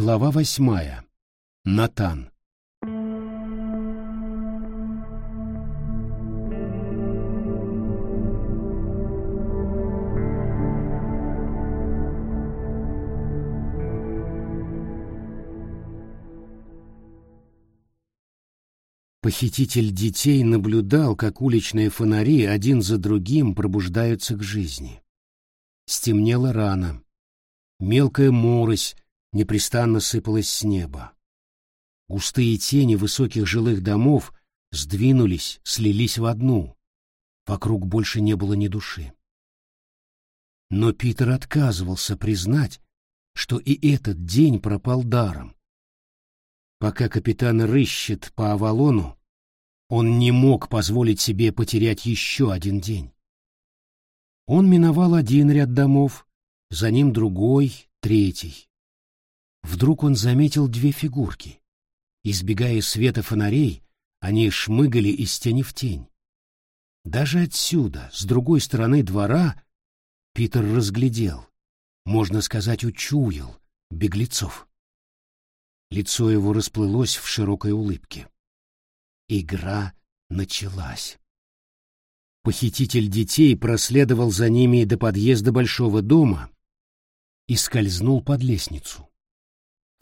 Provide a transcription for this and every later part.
Глава восьмая. Натан. Похититель детей наблюдал, как уличные фонари один за другим пробуждаются к жизни. Стемнело рано. Мелкая морось непрестанно сыпалась с неба. Густые тени высоких жилых домов сдвинулись, слились в одну. Вокруг больше не было ни души. Но Питер отказывался признать, что и этот день пропал даром. Пока капитан рыщет по Авалону, он не мог позволить себе потерять еще один день. Он миновал один ряд домов, за ним другой, третий. Вдруг он заметил две фигурки. Избегая света фонарей, они шмыгали из тени в тень. Даже отсюда, с другой стороны двора, Питер разглядел, можно сказать, учуял, беглецов. Лицо его расплылось в широкой улыбке. Игра началась. Похититель детей проследовал за ними до подъезда большого дома и скользнул под лестницу.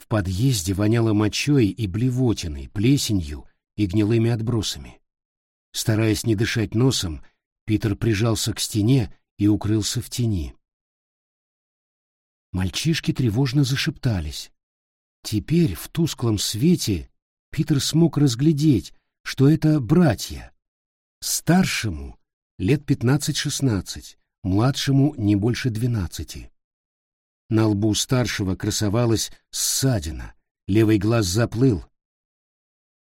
Подъезде воняло мочой и блевотиной, плесенью и гнилыми отбросами. Стараясь не дышать носом, Питер прижался к стене и укрылся в тени. Мальчишки тревожно зашептались. Теперь в тусклом свете Питер смог разглядеть, что это братья. Старшему лет пятнадцать-шестнадцать, младшему не больше двенадцати. На лбу старшего красовалась ссадина, левый глаз заплыл.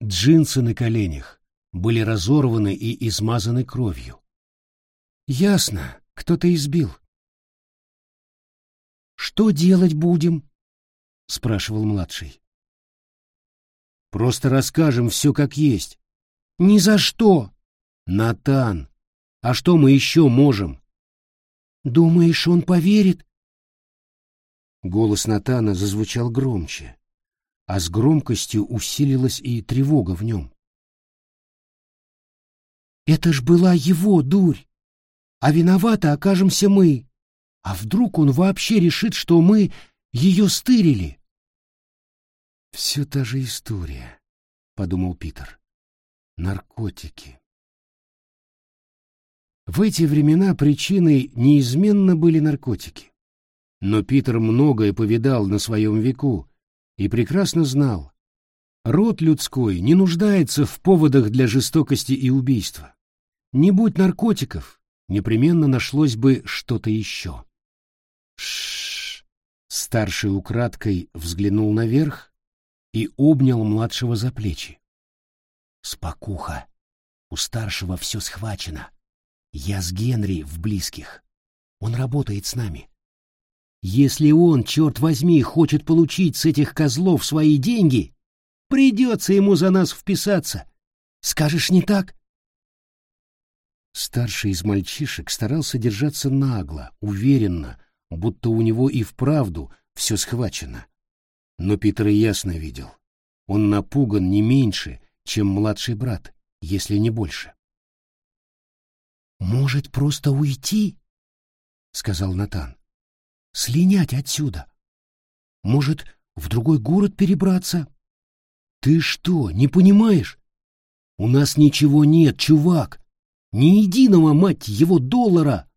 Джинсы на коленях были разорваны и измазаны кровью. Ясно, кто-то избил. «Что делать будем?» — спрашивал младший. «Просто расскажем все как есть». «Ни за что!» «Натан, а что мы еще можем?» «Думаешь, он поверит?» Голос Натана зазвучал громче, а с громкостью усилилась и тревога в нем. «Это ж была его дурь, а виноваты окажемся мы. А вдруг он вообще решит, что мы ее стырили. Все та же история, подумал Питер. Наркотики. В эти времена причиной неизменно были наркотики. Но Питер многое повидал на своем веку и прекрасно знал, род людской не нуждается в поводах для жестокости и убийства. Не будь наркотиков, непременно нашлось бы что-то еще. Ш Старший украдкой взглянул наверх и обнял младшего за плечи. «Спокуха. У старшего все схвачено. Я с Генри в близких. Он работает с нами. Если он, черт возьми, хочет получить с этих козлов свои деньги, придется ему за нас вписаться. Скажешь, не так?» Старший из мальчишек старался держаться нагло, уверенно, будто у него и вправду все схвачено. Но Питер ясно видел. Он напуган не меньше, чем младший брат, если не больше. «Может, просто уйти?» — сказал Натан. «Слинять отсюда. Может, в другой город перебраться?» «Ты что, не понимаешь? У нас ничего нет, чувак. Ни единого, мать его, доллара!»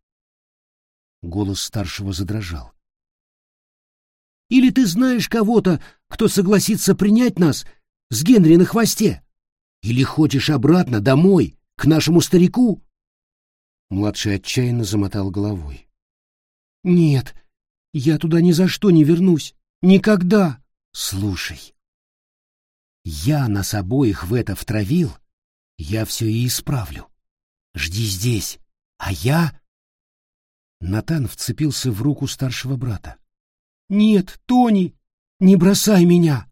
Голос старшего задрожал. «Или ты знаешь кого-то, кто согласится принять нас с Генри на хвосте? Или хочешь обратно домой, к нашему старику?» Младший отчаянно замотал головой. «Нет, я туда ни за что не вернусь. Никогда!» «Слушай, я нас обоих в это втравил, я все и исправлю. Жди здесь, а я Натан вцепился в руку старшего брата. «Нет, Тони, не бросай меня!»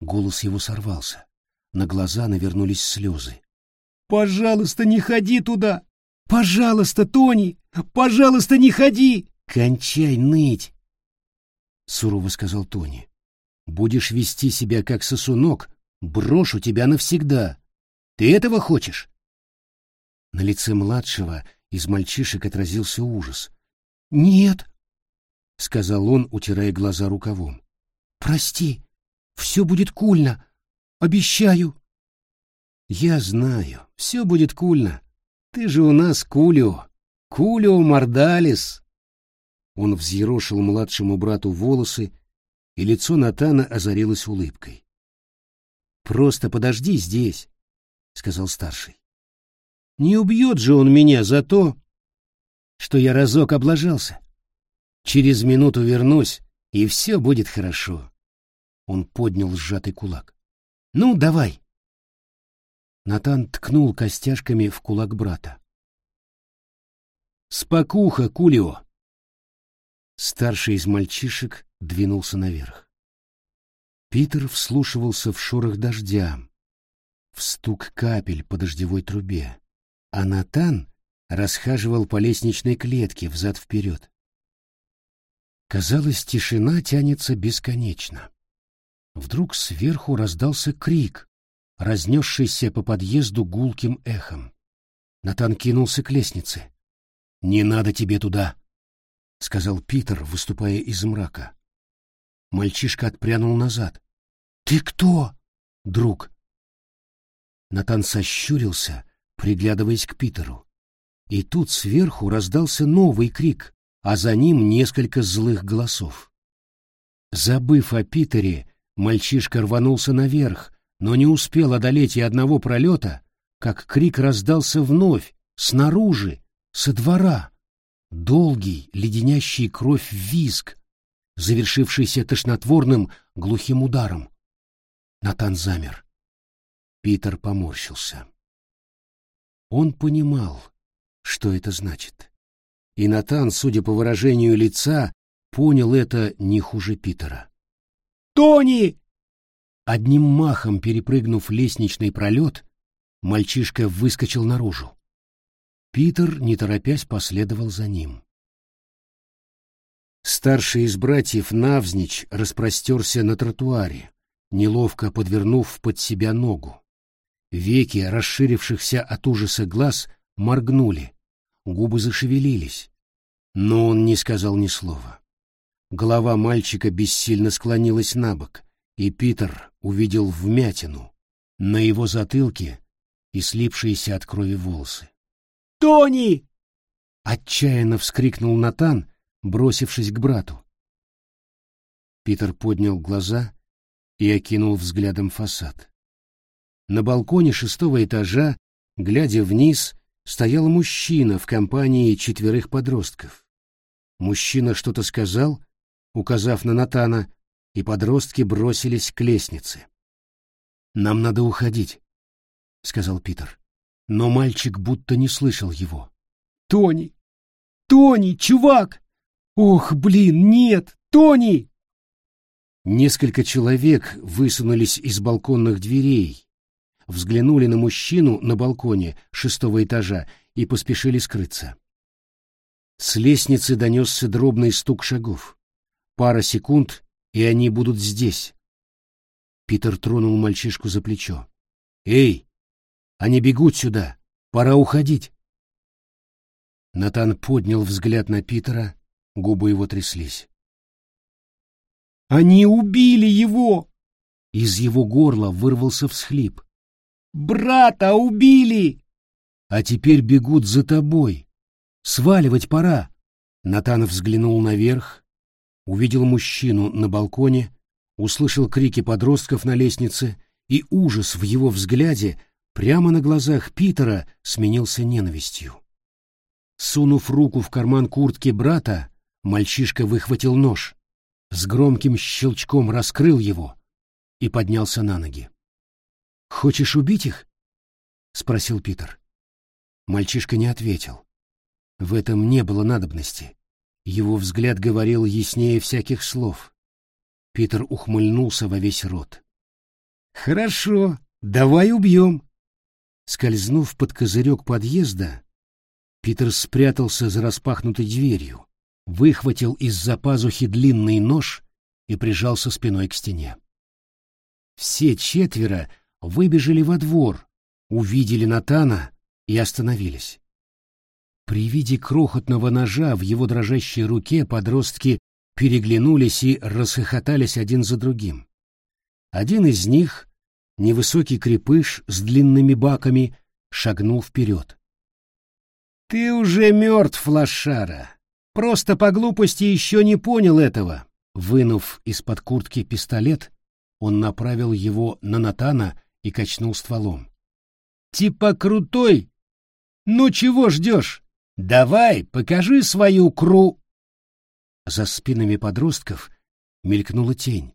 Голос его сорвался. На глаза навернулись слезы. «Пожалуйста, не ходи туда! Пожалуйста, Тони! Пожалуйста, не ходи!» «Кончай ныть!» — сурово сказал Тони. Будешь вести себя как сосунок, брошу тебя навсегда. Ты этого хочешь? На лице младшего из мальчишек отразился ужас. «Нет», — сказал он, утирая глаза рукавом. «Прости, все будет кульно, обещаю». «Я знаю, все будет кульно. Ты же у нас Кулио, Кулио Мордалис». Он взъерошил младшему брату волосы, и лицо Натана озарилось улыбкой. «Просто подожди здесь», — сказал старший. «Не убьет же он меня за то, что я разок облажался. Через минуту вернусь, и все будет хорошо». Он поднял сжатый кулак. «Ну, давай!» Натан ткнул костяшками в кулак брата. «Спокуха, Кулио!» Старший из мальчишек двинулся наверх. Питер вслушивался в шорох дождя, в стук капель по дождевой трубе, а Натан расхаживал по лестничной клетке взад-вперед. Казалось, тишина тянется бесконечно. Вдруг сверху раздался крик, разнесшийся по подъезду гулким эхом. Натан кинулся к лестнице. «Не надо тебе туда!» — сказал Питер, выступая из мрака. Мальчишка отпрянул назад. «Ты кто?» «Друг». Натан сощурился, приглядываясь к Питеру. И тут сверху раздался новый крик, а за ним несколько злых голосов. Забыв о Питере, мальчишка рванулся наверх, но не успел одолеть и одного пролета, как крик раздался вновь, снаружи, со двора. Долгий, леденящий кровь визг, завершившийся тошнотворным глухим ударом. Натан замер. Питер поморщился. Он понимал, что это значит. И Натан, судя по выражению лица, понял это не хуже Питера. «Тони!» Одним махом перепрыгнув лестничный пролет, мальчишка выскочил наружу. Питер, не торопясь, последовал за ним. Старший из братьев навзничь распростерся на тротуаре, неловко подвернув под себя ногу. Веки, расширившихся от ужаса глаз, моргнули, губы зашевелились, но он не сказал ни слова. Голова мальчика бессильно склонилась на бок, и Питер увидел вмятину на его затылке и слипшиеся от крови волосы. «Тони!» — отчаянно вскрикнул Натан, бросившись к брату. Питер поднял глаза и окинул взглядом фасад. На балконе шестого этажа, глядя вниз, стоял мужчина в компании четверых подростков. Мужчина что-то сказал, указав на Натана, и подростки бросились к лестнице. «Нам надо уходить», — сказал Питер. Но мальчик будто не слышал его. «Тони! Тони, чувак! Ох, блин, нет! Тони!» Несколько человек высунулись из балконных дверей, взглянули на мужчину на балконе шестого этажа и поспешили скрыться. С лестницы донесся дробный стук шагов. Пара секунд, и они будут здесь. Питер тронул мальчишку за плечо. «Эй, они бегут сюда! Пора уходить!» Натан поднял взгляд на Питера, Губы его тряслись. «Они убили его!» Из его горла вырвался всхлип. «Брата убили!» «А теперь бегут за тобой. Сваливать пора!» Натан взглянул наверх, увидел мужчину на балконе, услышал крики подростков на лестнице, и ужас в его взгляде прямо на глазах Питера сменился ненавистью. Сунув руку в карман куртки брата, Мальчишка выхватил нож, с громким щелчком раскрыл его и поднялся на ноги. «Хочешь убить их?» — спросил Питер. Мальчишка не ответил. В этом не было надобности. Его взгляд говорил яснее всяких слов. Питер ухмыльнулся во весь рот. «Хорошо, давай убьем!» Скользнув под козырек подъезда, Питер спрятался за распахнутой дверью, выхватил из-за пазухи длинный нож и прижался спиной к стене. Все четверо выбежали во двор, увидели Натана и остановились. При виде крохотного ножа в его дрожащей руке подростки переглянулись и расхохотались один за другим. Один из них, невысокий крепыш с длинными баками, шагнул вперед. «Ты уже мертв, лошара! Просто по глупости еще не понял этого!» Вынув из-под куртки пистолет, он направил его на Натана и качнул стволом. «Типа крутой? Ну чего ждешь? Давай, покажи свою кру...» За спинами подростков мелькнула тень,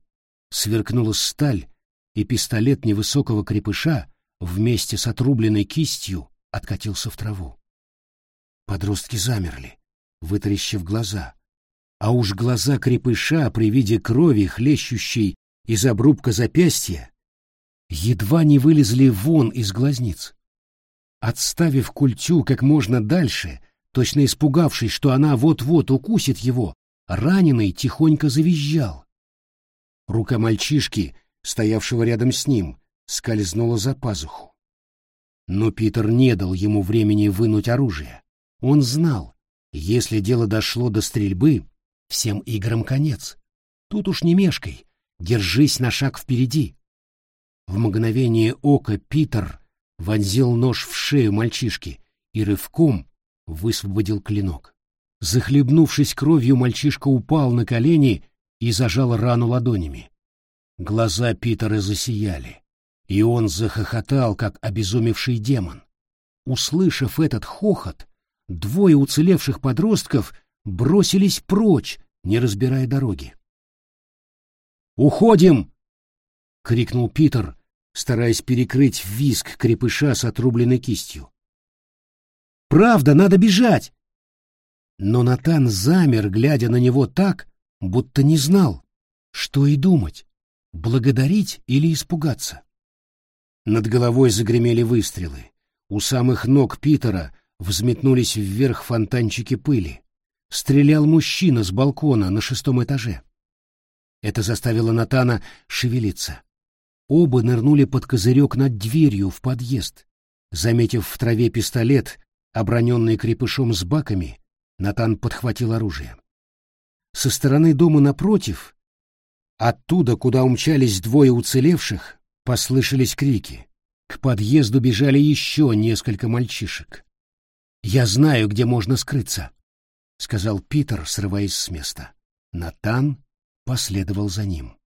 сверкнула сталь, и пистолет невысокого крепыша вместе с отрубленной кистью откатился в траву. Подростки замерли, вытаращив глаза, а уж глаза крепыша при виде крови, хлещущей из обрубка запястья, едва не вылезли вон из глазниц. Отставив культю как можно дальше, точно испугавшись, что она вот-вот укусит его, раненый тихонько завизжал. Рука мальчишки, стоявшего рядом с ним, скользнула за пазуху. Но Питер не дал ему времени вынуть оружие. Он знал, если дело дошло до стрельбы, всем играм конец. Тут уж не мешкай, держись на шаг впереди. В мгновение ока Питер вонзил нож в шею мальчишки и рывком высвободил клинок. Захлебнувшись кровью, мальчишка упал на колени и зажал рану ладонями. Глаза Питера засияли, и он захохотал, как обезумевший демон. Услышав этот хохот, двое уцелевших подростков бросились прочь, не разбирая дороги. «Уходим!» — крикнул Питер, стараясь перекрыть визг крепыша с отрубленной кистью. «Правда, надо бежать!» Но Натан замер, глядя на него так, будто не знал, что и думать, благодарить или испугаться. Над головой загремели выстрелы. У самых ног Питера взметнулись вверх фонтанчики пыли. Стрелял мужчина с балкона на шестом этаже. Это заставило Натана шевелиться. Оба нырнули под козырек над дверью в подъезд. Заметив в траве пистолет, оброненный крепышом с баками, Натан подхватил оружие. Со стороны дома напротив, оттуда, куда умчались двое уцелевших, послышались крики. К подъезду бежали еще несколько мальчишек. «Я знаю, где можно скрыться», — сказал Питер, срываясь с места. Натан последовал за ним.